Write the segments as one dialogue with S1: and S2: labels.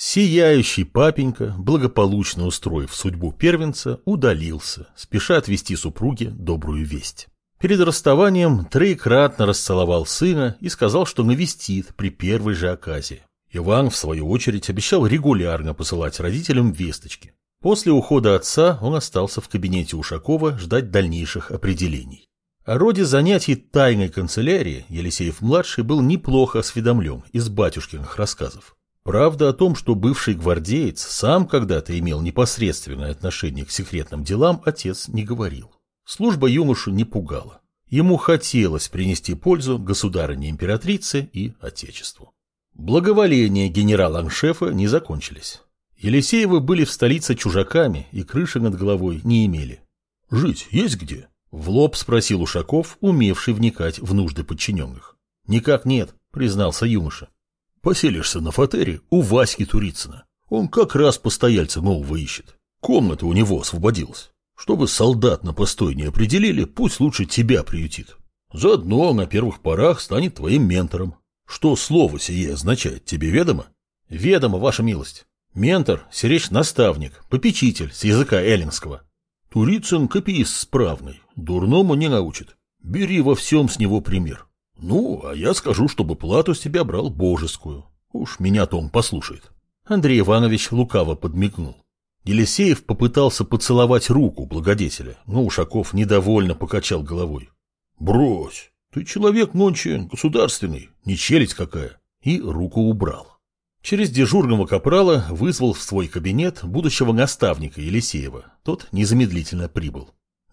S1: Сияющий папенька, благополучно устроив судьбу первенца, удалился, спеша отвести супруге добрую весть. Перед расставанием троекратно расцеловал сына и сказал, что навестит при первой же оказии. Иван, в свою очередь, обещал регулярно посылать родителям весточки. После ухода отца он остался в кабинете Ушакова ждать дальнейших определений. О роде занятий тайной канцелярии Елисеев-младший был неплохо осведомлен из батюшкиных рассказов. Правда о том, что бывший гвардеец сам когда-то имел непосредственное отношение к секретным делам, отец не говорил. Служба юношу не пугала. Ему хотелось принести пользу государыне-императрице и отечеству. Благоволения генерала-аншефа не закончились. Елисеевы были в столице чужаками и крыши над головой не имели. «Жить есть где?» — в лоб спросил Ушаков, умевший вникать в нужды подчиненных. «Никак нет», — признался юноша. «Поселишься на фатере у Васьки Турицына. Он как раз постояльца нового ищет. Комната у него освободилась. Чтобы солдат на постой не определили, пусть лучше тебя приютит. Заодно на первых порах станет твоим ментором. Что слово сие означает, тебе ведомо? Ведомо, ваша милость. Ментор, сиречь наставник, попечитель с языка эллинского. Турицын копиист справный, дурному не научит. Бери во всем с него пример. Ну, а я скажу, чтобы плату с тебя брал божескую. Уж меня-то он послушает. Андрей Иванович лукаво подмигнул. Елисеев попытался поцеловать руку благодетеля, но Ушаков недовольно покачал головой. «Брось, ты человек нонче государственный, не челядь какая!» И руку убрал. Через дежурного капрала вызвал в свой кабинет будущего наставника Елисеева. Тот незамедлительно прибыл.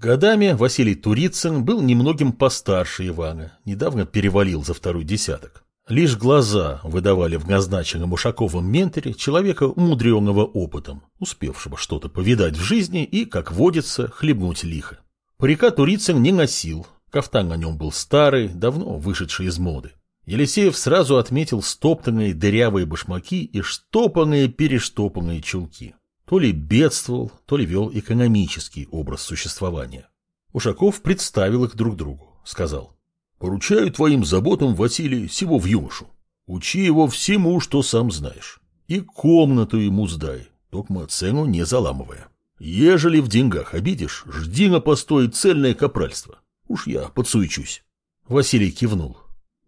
S1: Годами Василий Турицын был немногим постарше Ивана, недавно перевалил за второй десяток. Лишь глаза выдавали в назначенном Ушаковом менторе человека, умудренного опытом, успевшего что-то повидать в жизни и, как водится, хлебнуть лихо. Парика Турицын не носил, кафтан на нем был старый, давно вышедший из моды. Елисеев сразу отметил стоптанные дырявые башмаки и штопанные-перештопанные чулки. То ли бедствовал, то ли вел экономический образ существования. Ушаков представил их друг другу, сказал. «Поручаю твоим заботам, Василий, всего в юношу. Учи его всему, что сам знаешь. И комнату ему сдай, только цену не заламывая. Ежели в деньгах обидишь, жди на постой цельное капральство. Уж я подсуечусь». Василий кивнул.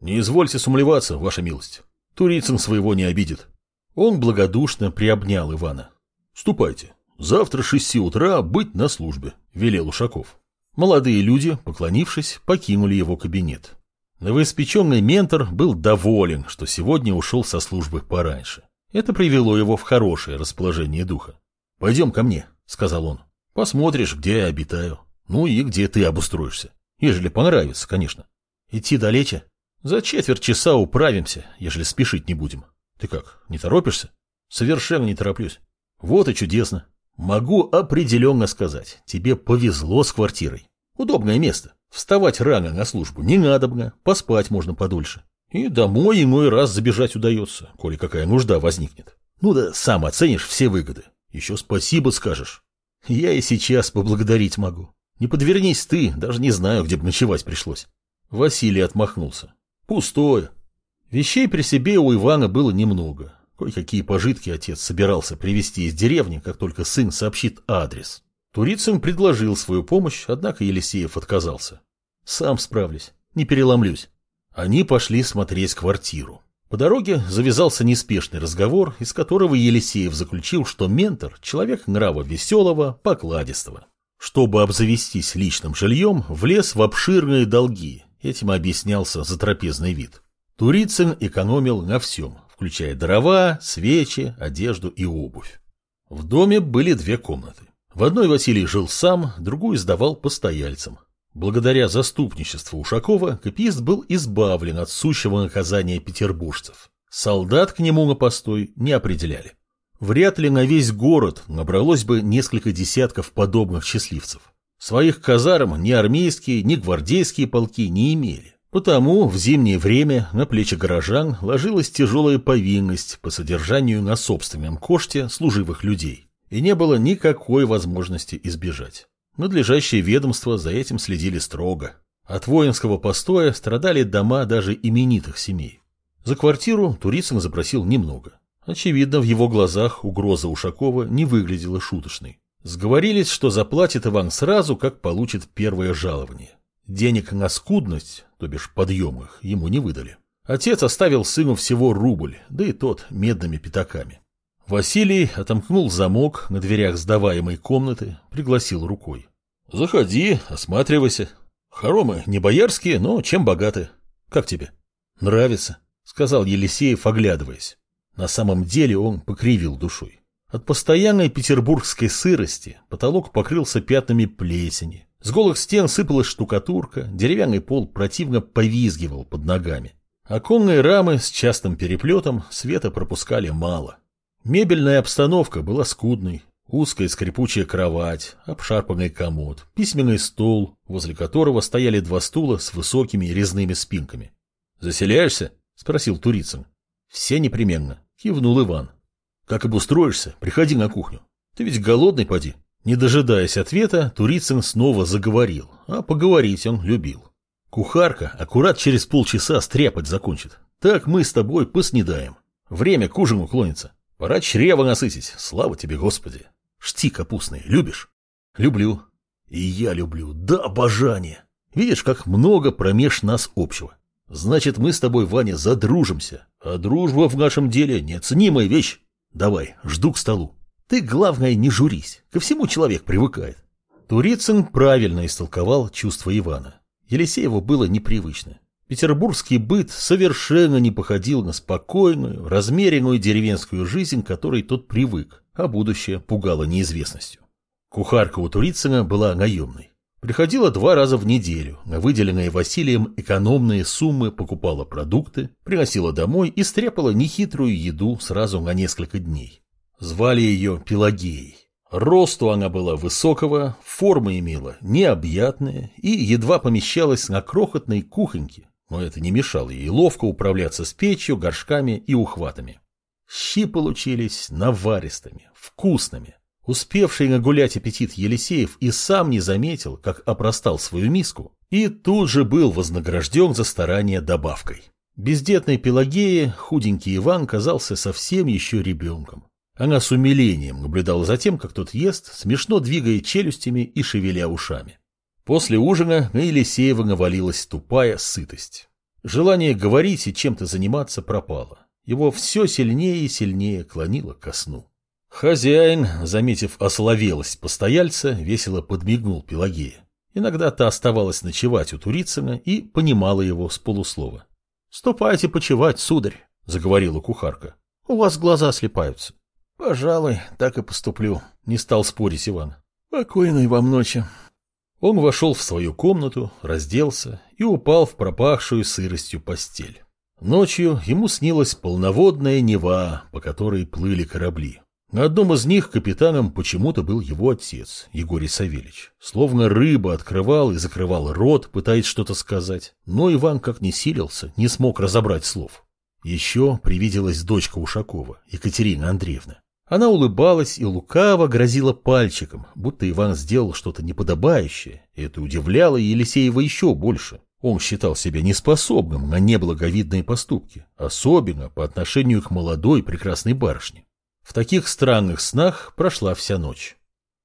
S1: Не извольте сумлеваться, ваша милость. Турицын своего не обидит. Он благодушно приобнял Ивана. Ступайте. Завтра с шести утра быть на службе, велел Ушаков. Молодые люди, поклонившись, покинули его кабинет. Новоиспеченный ментор был доволен, что сегодня ушел со службы пораньше. Это привело его в хорошее расположение духа. «Пойдем ко мне», — сказал он. «Посмотришь, где я обитаю. Ну и где ты обустроишься. Ежели понравится, конечно. Идти далече?» За четверть часа управимся, ежели спешить не будем. Ты как, не торопишься? Совершенно не тороплюсь. Вот и чудесно. Могу определенно сказать, тебе повезло с квартирой. Удобное место. Вставать рано на службу не надобно, поспать можно подольше. И домой иной раз забежать удается, коли какая нужда возникнет. Ну да сам оценишь все выгоды. Еще спасибо скажешь. Я и сейчас поблагодарить могу. Не подвернись ты, даже не знаю, где бы ночевать пришлось. Василий отмахнулся. Пустое. Вещей при себе у Ивана было немного. Кое-какие пожитки отец собирался привезти из деревни, как только сын сообщит адрес. Турицын предложил свою помощь, однако Елисеев отказался. «Сам справлюсь, не переломлюсь». Они пошли смотреть квартиру. По дороге завязался неспешный разговор, из которого Елисеев заключил, что ментор – человек нрава веселого, покладистого. Чтобы обзавестись личным жильем, влез в обширные долги Этим объяснялся затрапезный вид. Турицын экономил на всем, включая дрова, свечи, одежду и обувь. В доме были две комнаты. В одной Василий жил сам, другую сдавал постояльцам. Благодаря заступничеству Ушакова копиист был избавлен от сущего наказания петербуржцев. Солдат к нему на постой не определяли. Вряд ли на весь город набралось бы несколько десятков подобных счастливцев. Своих казарм ни армейские, ни гвардейские полки не имели. Потому в зимнее время на плечи горожан ложилась тяжелая повинность по содержанию на собственном коште служивых людей. И не было никакой возможности избежать. Надлежащие ведомства за этим следили строго. От воинского постоя страдали дома даже именитых семей. За квартиру Турицын запросил немного. Очевидно, в его глазах угроза Ушакова не выглядела шуточной. Сговорились, что заплатит Иван сразу, как получит первое жалование. Денег на скудность, то бишь подъем их, ему не выдали. Отец оставил сыну всего рубль, да и тот медными пятаками. Василий отомкнул замок на дверях сдаваемой комнаты, пригласил рукой. «Заходи, осматривайся. Хоромы не боярские, но чем богаты. Как тебе?» «Нравится», — сказал Елисеев, оглядываясь. На самом деле он покривил душой. От постоянной петербургской сырости потолок покрылся пятнами плесени. С голых стен сыпалась штукатурка, деревянный пол противно повизгивал под ногами. Оконные рамы с частым переплетом света пропускали мало. Мебельная обстановка была скудной. Узкая скрипучая кровать, обшарпанный комод, письменный стол, возле которого стояли два стула с высокими резными спинками. «Заселяешься?» — спросил Турицын. «Все непременно», — кивнул Иван. «Как обустроишься, приходи на кухню. Ты ведь голодный, поди». Не дожидаясь ответа, Турицын снова заговорил, а поговорить он любил. Кухарка аккурат через полчаса стряпать закончит. Так мы с тобой поснедаем. Время к ужину клонится. Пора чрево насытить. Слава тебе, Господи. Шти капустные любишь? Люблю. И я люблю. Да обожание. Видишь, как много промеж нас общего. Значит, мы с тобой, Ваня, задружимся. А дружба в нашем деле неоценимая вещь. Давай, жду к столу. Ты, главное, не журись. Ко всему человек привыкает. Турицын правильно истолковал чувства Ивана. Елисееву было непривычно. Петербургский быт совершенно не походил на спокойную, размеренную деревенскую жизнь, которой тот привык, а будущее пугало неизвестностью. Кухарка у Турицына была наемной. Приходила два раза в неделю, на выделенные Василием экономные суммы покупала продукты, приносила домой и стряпала нехитрую еду сразу на несколько дней. Звали ее Пелагеей. Росту она была высокого, формы имела необъятная и едва помещалась на крохотной кухоньке, но это не мешало ей ловко управляться с печью, горшками и ухватами. Щи получились наваристыми, вкусными. Успевший нагулять аппетит Елисеев и сам не заметил, как опростал свою миску, и тут же был вознагражден за старание добавкой. Бездетной Пелагеи худенький Иван казался совсем еще ребенком. Она с умилением наблюдала за тем, как тот ест, смешно двигая челюстями и шевеля ушами. После ужина на Елисеева навалилась тупая сытость. Желание говорить и чем-то заниматься пропало. Его все сильнее и сильнее клонило ко сну. Хозяин, заметив ословелость постояльца, весело подмигнул Пелагея. Иногда та оставалась ночевать у Турицына и понимала его с полуслова. — Ступайте почевать, сударь, — заговорила кухарка. — У вас глаза слепаются. Пожалуй, так и поступлю, не стал спорить Иван. Покойной вам ночи. Он вошел в свою комнату, разделся и упал в пропахшую сыростью постель. Ночью ему снилась полноводная Нева, по которой плыли корабли. На одном из них капитаном почему-то был его отец, Егорий Савельич. Словно рыба открывал и закрывал рот, пытаясь что-то сказать, но Иван как не силился, не смог разобрать слов. Еще привиделась дочка Ушакова, Екатерина Андреевна. Она улыбалась и лукаво грозила пальчиком, будто Иван сделал что-то неподобающее, и это удивляло Елисеева еще больше. Он считал себя неспособным на неблаговидные поступки, особенно по отношению к молодой прекрасной барышне. В таких странных снах прошла вся ночь.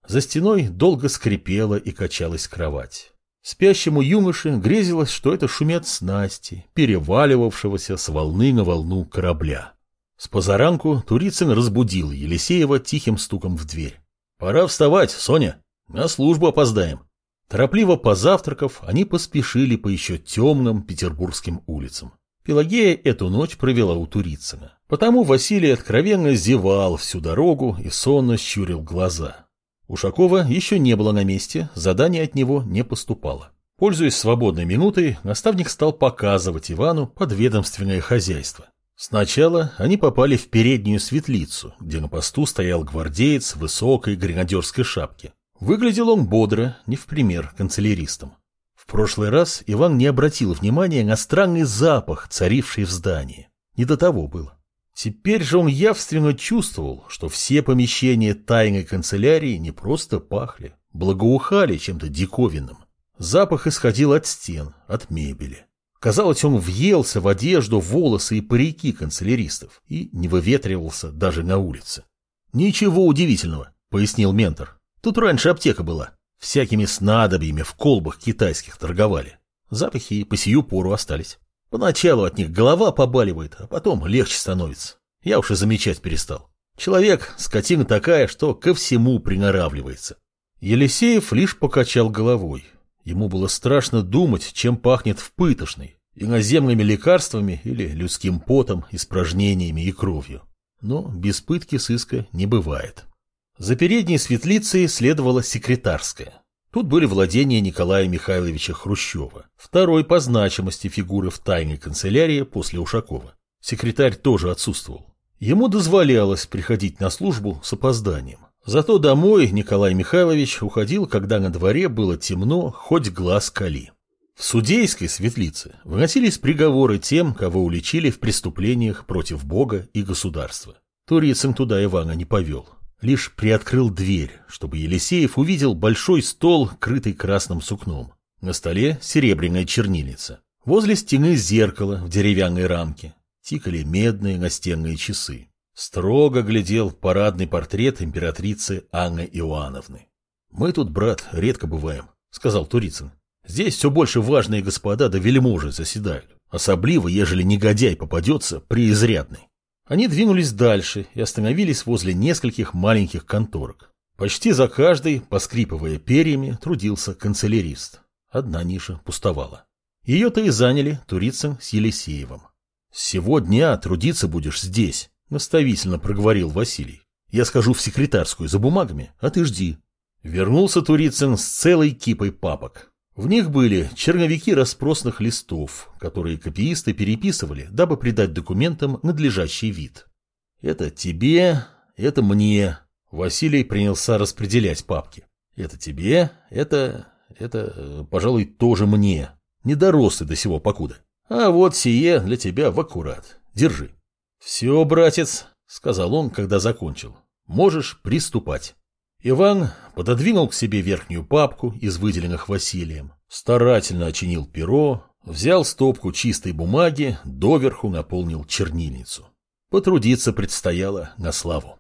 S1: За стеной долго скрипела и качалась кровать. Спящему юноше грезилось, что это шумят снасти, переваливавшегося с волны на волну корабля. С позаранку Турицын разбудил Елисеева тихим стуком в дверь. «Пора вставать, Соня, на службу опоздаем». Торопливо позавтракав, они поспешили по еще темным петербургским улицам. Пелагея эту ночь провела у Турицына. Потому Василий откровенно зевал всю дорогу и сонно щурил глаза. Ушакова еще не было на месте, задание от него не поступало. Пользуясь свободной минутой, наставник стал показывать Ивану подведомственное хозяйство. Сначала они попали в переднюю светлицу, где на посту стоял гвардеец в высокой гренадерской шапке. Выглядел он бодро, не в пример канцеляристам. В прошлый раз Иван не обратил внимания на странный запах, царивший в здании. Не до того было. Теперь же он явственно чувствовал, что все помещения тайной канцелярии не просто пахли, благоухали чем-то диковинным. Запах исходил от стен, от мебели. Казалось, он въелся в одежду, волосы и парики канцеляристов и не выветривался даже на улице. «Ничего удивительного», — пояснил ментор. «Тут раньше аптека была. Всякими снадобьями в колбах китайских торговали. Запахи и по сию пору остались. Поначалу от них голова побаливает, а потом легче становится. Я уж и замечать перестал. Человек — скотина такая, что ко всему приноравливается». Елисеев лишь покачал головой. Ему было страшно думать, чем пахнет в пытошной, иноземными лекарствами или людским потом, испражнениями и кровью. Но без пытки сыска не бывает. За передней светлицей следовала секретарская. Тут были владения Николая Михайловича Хрущева, второй по значимости фигуры в тайной канцелярии после Ушакова. Секретарь тоже отсутствовал. Ему дозволялось приходить на службу с опозданием. Зато домой Николай Михайлович уходил, когда на дворе было темно, хоть глаз кали. В судейской светлице выносились приговоры тем, кого уличили в преступлениях против Бога и государства. Турицын туда Ивана не повел. Лишь приоткрыл дверь, чтобы Елисеев увидел большой стол, крытый красным сукном. На столе серебряная чернильница. Возле стены зеркало в деревянной рамке. Тикали медные настенные часы. Строго глядел парадный портрет императрицы Анны Иоанновны. «Мы тут, брат, редко бываем», — сказал Турицын. «Здесь все больше важные господа да вельможи заседают, особливо, ежели негодяй попадется преизрядный». Они двинулись дальше и остановились возле нескольких маленьких конторок. Почти за каждой, поскрипывая перьями, трудился канцелярист. Одна ниша пустовала. Ее-то и заняли Турицын с Елисеевым. «С сего дня трудиться будешь здесь», — наставительно проговорил Василий. «Я схожу в секретарскую за бумагами, а ты жди». Вернулся Турицын с целой кипой папок. В них были черновики распросных листов, которые копиисты переписывали, дабы придать документам надлежащий вид. «Это тебе, это мне». Василий принялся распределять папки. «Это тебе, это... это, пожалуй, тоже мне. Не дорос ты до сего покуда. А вот сие для тебя в аккурат. Держи». «Все, братец», — сказал он, когда закончил, — «можешь приступать». Иван пододвинул к себе верхнюю папку из выделенных Василием, старательно очинил перо, взял стопку чистой бумаги, доверху наполнил чернильницу. Потрудиться предстояло на славу.